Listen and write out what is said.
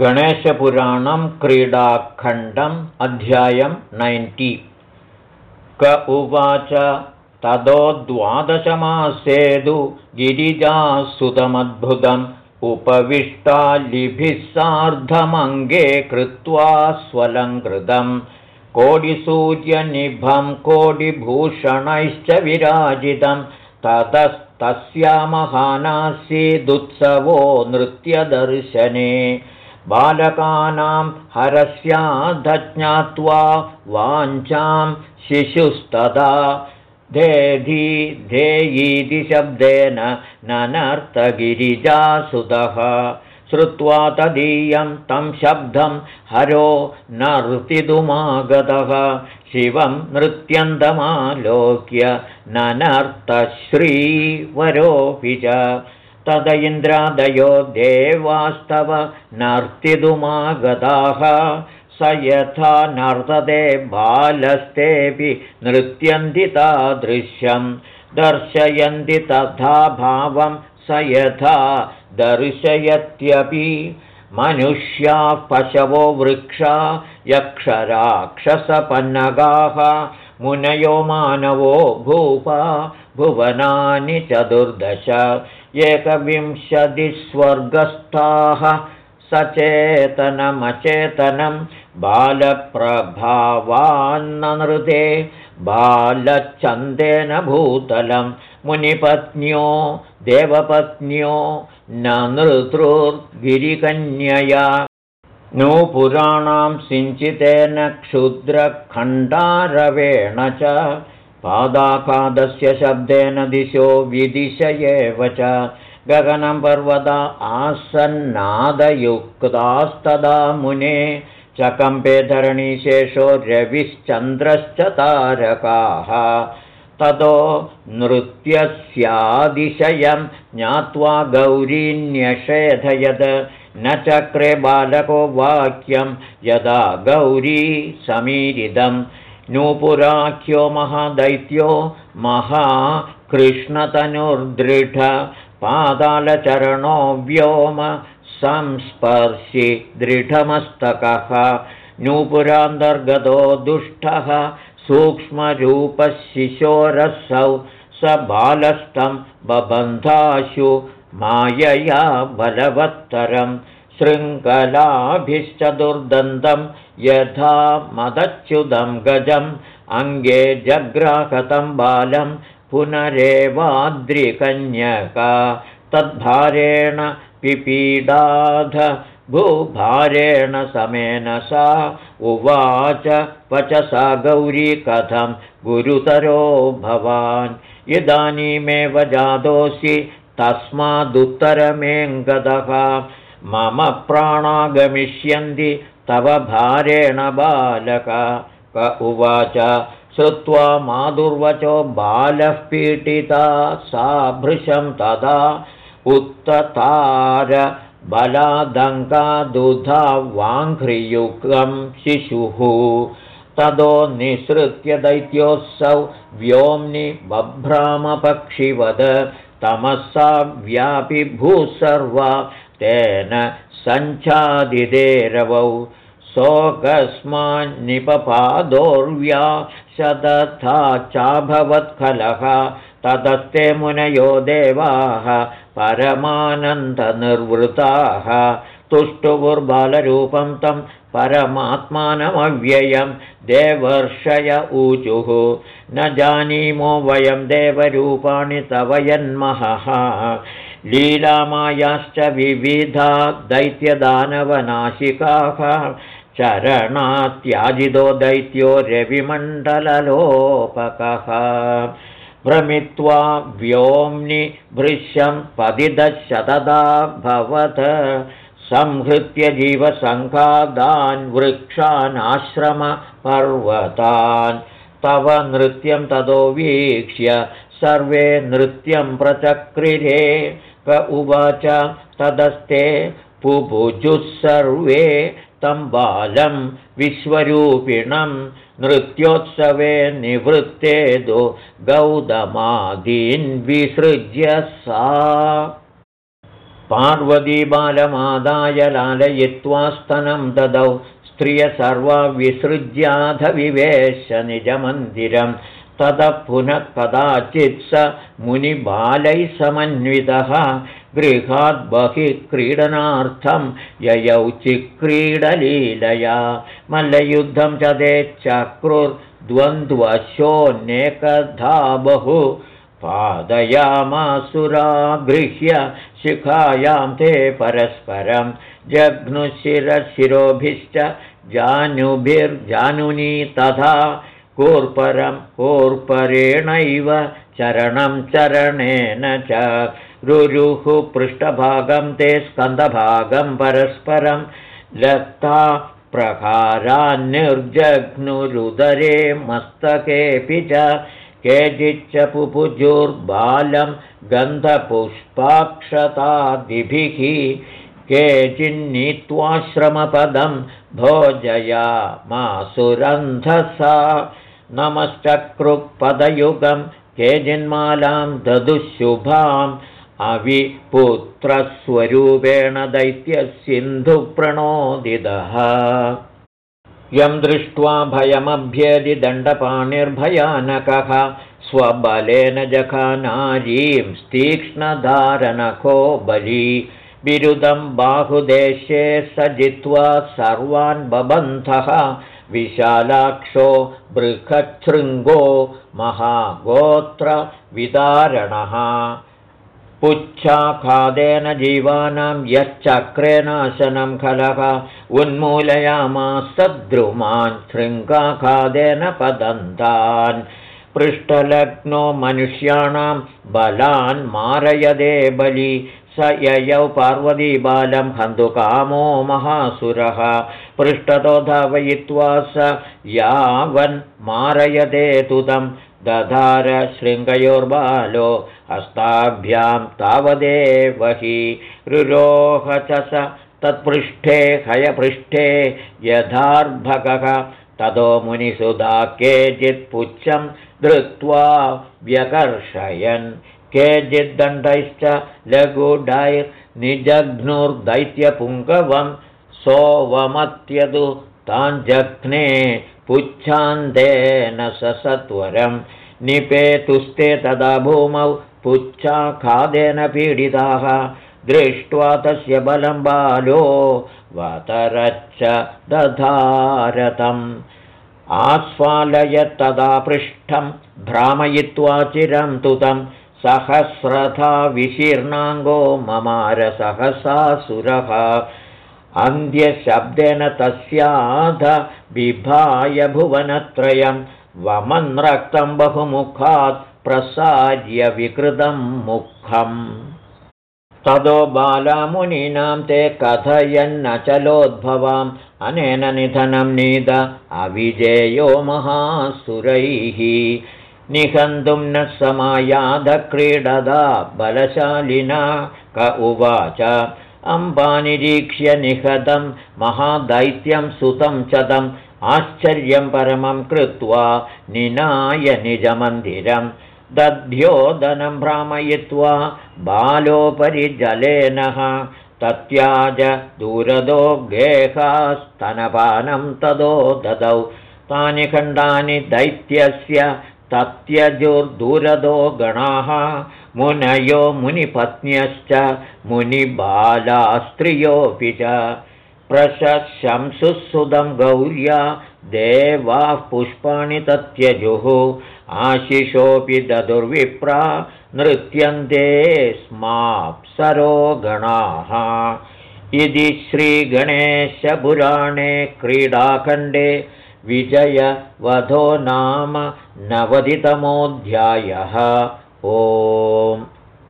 गणेशपुराणं क्रीडाखण्डम् अध्यायं नैन्टि। क उवाच ततो द्वादशमासेदु गिरिजासुतमद्भुतम् उपविष्टालिभिः सार्धमङ्गे कृत्वा स्वलङ्कृतम्। कोडिसूर्यनिभं कोडिभूषणैश्च विराजितं ततस्तस्या महानासीदुत्सवो नृत्यदर्शने बालकानां हरस्याधज्ञात्वा वाञ्छां शिशुस्तदा। धेधि धेयीति शब्देन ननर्तगिरिजासुतः श्रुत्वा तदीयं तं शब्दं हरो नर्तितुमागतः शिवं नृत्यन्तमालोक्य ननर्तश्रीवरोऽपि च तद इन्द्रादयो देवास्तव नर्तितुमागताः स यथा नर्तते बालस्तेऽपि नृत्यन्ति तादृश्यं। दर्शयन्ति तथा भावं स यथा दर्शयत्यपि। मनुष्याः पशवो वृक्षा यक्षराक्षसपन्नगाः। मुनयो मानवो भूपा भुवनानि चतुर्दश एकविंशतिस्वर्गस्थाः सचेतनमचेतनं बालप्रभावान्ननृते बालच्छन्देन भूतलं मुनिपत्न्यो देवपत्न्यो न नृतृर्गिरिकन्यया। नूपुराणां सिञ्चितेन क्षुद्रखण्डारवेण च पादापादस्य शब्देन दिशो विदिश एव च गगनं पर्वता आसन्नादयुक्तास्तदा मुने चकम्पे धरणीशेषो रविश्चन्द्रश्च तारकाः। ततो नृत्यस्यादिशयं ज्ञात्वा गौरीन्यषेधयद न चक्रे बालको वाक्यं यदा गौरी समीरिदं नूपुराख्यो महादैत्यो महाकृष्णतनुर्दृढ पादालचरणो व्योम संस्पर्शि दृढमस्तकः। नूपुरान्तर्गतो दुष्टः सूक्ष्मरूपशिशोरसौ स बालस्थं बबन्धाशु मायया बलवत्तरं शृङ्खलाभिश्चतुर्दन्तं यथा मदच्युतं गजम् अङ्गे जग्राहतं बालं पुनरेवाद्रिकन्यका। तद्भारेण पिपीडाध भूभारेण समेन सा उवाच सा गौरी कथं गुरुतरो भवान्। इदानीमेव जातोऽसि तस्मादुत्तरमेऽङ्गतः मम प्राणागमिष्यन्ति तव भारेण बालक। क उवाच श्रुत्वा माधुर्वचो बालः पीडिता सा भृशं तदा उत्ततार बलादङ्कादुधा वाङ्घ्रियुगं शिशुः। ततो निःसृत्य दैत्योऽसौ व्योम्नि बभ्रामपक्षिवद तमसा व्यापि भूसर्वा तेन सञ्चादिदेरवौ शोकस्मान्निपपादोर्व्या शतथा चाभवत्खलः तदस्ते मुनयो देवाः परमानन्दनिर्वृताः तुष्टुवुर्बालरूपं तं परमात्मानमव्ययं देवर्षय ऊचुः न जानीमो वयं देवरूपाणि तव यन्महः लीलामायाश्च विविधा दैत्यदानवनाशिकाः चरणात्याजितो दैत्यो रविमण्डललोपकः। भ्रमित्वा व्योम्नि भृश्यं पदिदशतदा भवत। संहृत्य जीवसङ्घादान् वृक्षानाश्रमपर्वतान्। तव नृत्यं ततो वीक्ष्य सर्वे नृत्यं प्रचक्रिरे उवाच तदस्ते पुभुजुः सर्वे तं बालं विश्वरूपिणं नृत्योत्सवे निवृत्ते दो गौतमादीन् विसृज्य सा। पार्वतीबालमादाय लालयित्वा स्तनं ददौ स्त्रिय सर्वा विसृज्याधविवेश निजमन्दिरं ततः पुनः कदाचित् स मुनिबालैः समन्वितः गृहाद् बहिः क्रीडनार्थं ययौ चिक्रीडलीलया। मल्लयुद्धं च ते चक्रुर्द्वन्द्वशोऽनेकधा बहु पादयामासुरा गृह्य शिखायां ते परस्परं जघ्नुशिरशिरोभिश्च जानुभिर्जानुनी तथा कूर्परं कूर्परेणैव चरणं चरणेन च रुरुः पृष्ठभागं ते स्कन्दभागं परस्परं लत्ता प्रकारान्निर्जघ्नुरुदरे मस्तकेऽपि च केचिच्च पुपुजुर्बालं गन्धपुष्पाक्षतादिभिः केचिन्नीत्वाश्रमपदं भोजया मासुरन्धसा नमश्चक्रुपदयुगं केचिन्मालां ददुःशुभाम् अविपुत्रस्वरूपेण दैत्यसिन्धुप्रणोदितः। यं दृष्ट्वा भयमभ्यदिदण्डपाणिर्भयानकः स्वबलेन जखानारीं तीक्ष्णधारनखो बली विरुदं बाहुदेशे स जित्वा सर्वान् बबन्धः विशालाक्षो बृहच्छृङ्गो महागोत्रविदारणः। पुच्छाखादेन जीवानां यश्चक्रेनाशनं खलः। उन्मूलयामासद्रुमान् शृङ्गाखादेन पदन्तान्। पृष्ठलग्नो मनुष्याणां बलान् मारयदे बलि स ययौ पार्वतीबालं हन्तुकामो महासुरः पृष्ठतो धावयित्वा स यावन् मारयदे तुतं दधार शृङ्गयोर्बालो हस्ताभ्यां तावदेव हि रुरोह च स तत्पृष्ठे हयपृष्ठे यथार्भकः ततो मुनिसुधा केचित्पुच्छं धृत्वा व्यकर्षयन् केचिद्दण्डैश्च लघुडैर्निजघ्नुर्दैत्यपुङ्गवं सोवमत्यदु ताञ्जघ्ने पुच्छान्तेन सत्वरं निपेतुस्ते तदा भूमौ पुच्छाखादेन पीडिताः दृष्ट्वा तस्य बलं बालो वतरच्च दधारतम्। आस्वालयत्तदा पृष्ठं भ्रामयित्वा चिरं तुतं सहस्रथा विशीर्णाङ्गो ममारसहसासुरः अन्ध्यशब्देन तस्याध बिभाय भुवनत्रयं। वमन् रक्तं बहुमुखात् प्रसार्य विकृतं मुखम्। ततो बालामुनीनां ते कथयन्नचलोद्भवाम् अनेन निधनं नीद अविजेयो महासुरैः निहन्तुं न समायाधक्रीडदा बलशालिना क उवाच। अम्बानिरीक्ष्य निहतं महादैत्यं सुतं चदम् आश्चर्यं परमं कृत्वा निनाय निजमन्दिरं दध्योदनं भ्रामयित्वा बालोपरि जलेनः तत्याज दूरदो गेहास्तनपानं तदो ददौ। तानि खण्डानि दैत्यस्य तत्यजुर्दूरदो गणाः मुनयो मुनिपत्न्यश्च मुनिबालास्त्रियोऽपि च। प्रशंसुसुदं गौर्या देवाः पुष्पाणि तत्यजुः। आशिषोऽपि ददुर्विप्रा नृत्यन्ते स्माप्सरो गणाः इति श्रीगणेशपुराणे क्रीडाखण्डे विजयवधो नाम नवतितमोऽध्यायः। ओम्